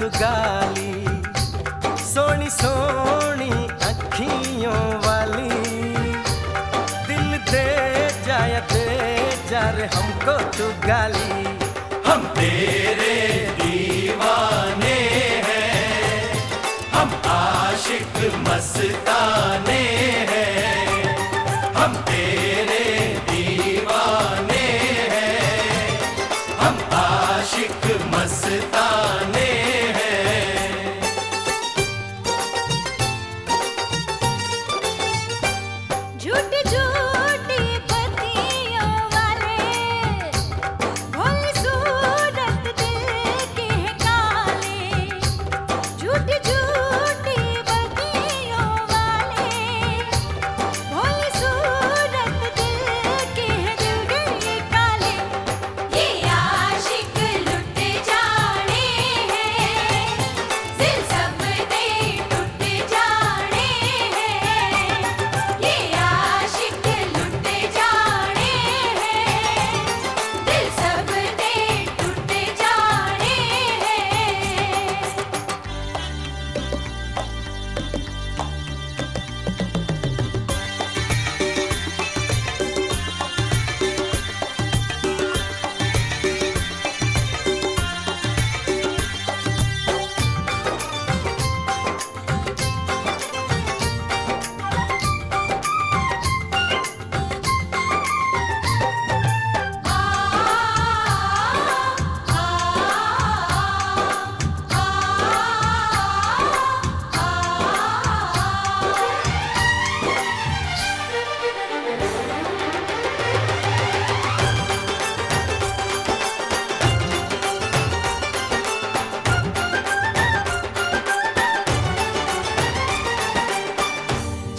तू गाली, सोनी सोनी अखियों वाली। दिल दे जाया दे जा रे हमको तू गाली। हम तेरे दीवाने हैं, हम आशिक मस्ताने हैं। हम तेरे दीवाने हैं, हम आशिक मस्ताने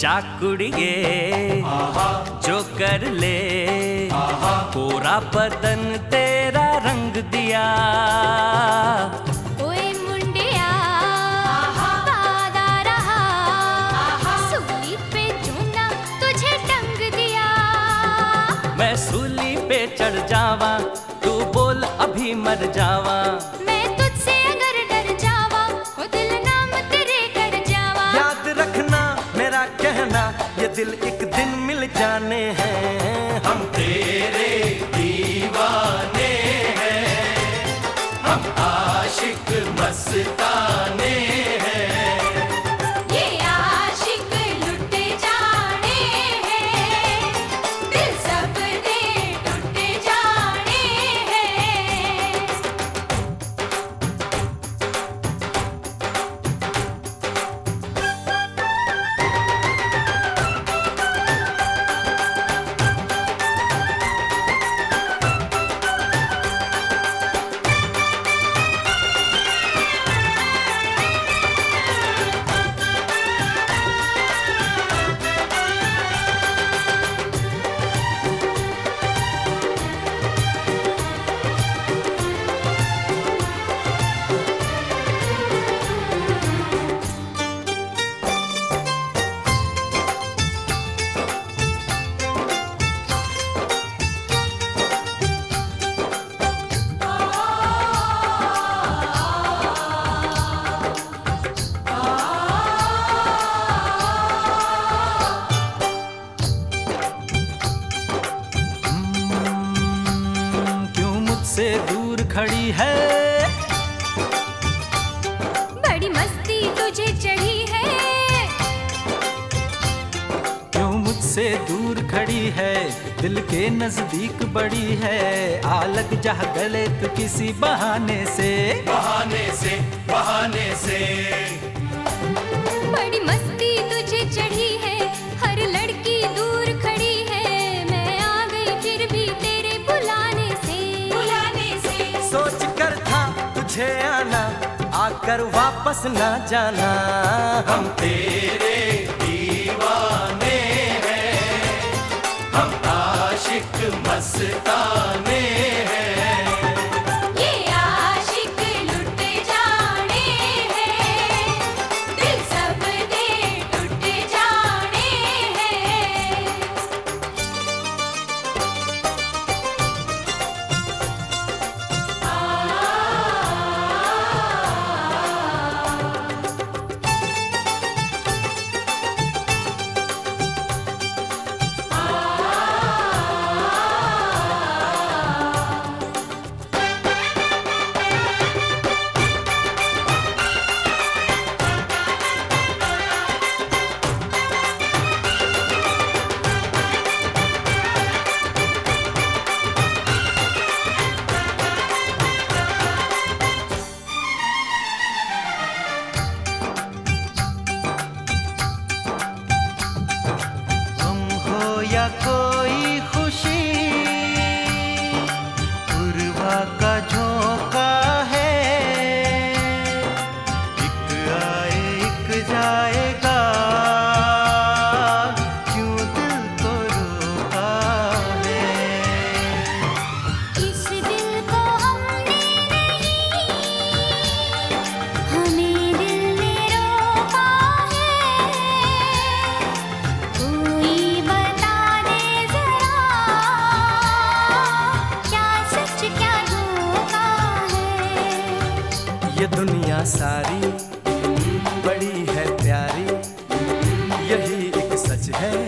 चाकुड़िए जो कर ले। पूरा बदन तेरा रंग दिया। ओए मुंडिया वादा रहा। सूली पे चूना तुझे दिया। मैं सूली पे चढ़ जावा तू बोल अभी मर जावा। दिल एक दिन मिल जाने हैं। मुझसे दूर खड़ी है। बड़ी मस्ती तुझे चढ़ी है। क्यों मुझसे दूर खड़ी है? दिल के नज़दीक बड़ी है। आ लग जा गले तो किसी बहाने से। बहाने से बहाने से। बड़ी मस्ती तुझे चढ़ी है। हर लड़की तुझे आना आकर वापस ना जाना। हम तेरे दीवाने हैं हम आशिक मस्ताने ये दुनिया सारी बड़ी है प्यारी। यही एक सच है।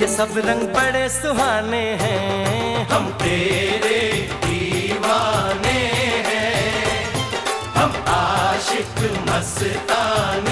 ये सब रंग बड़े सुहाने हैं। हम तेरे दीवाने हैं। हम आशिक मस्ताने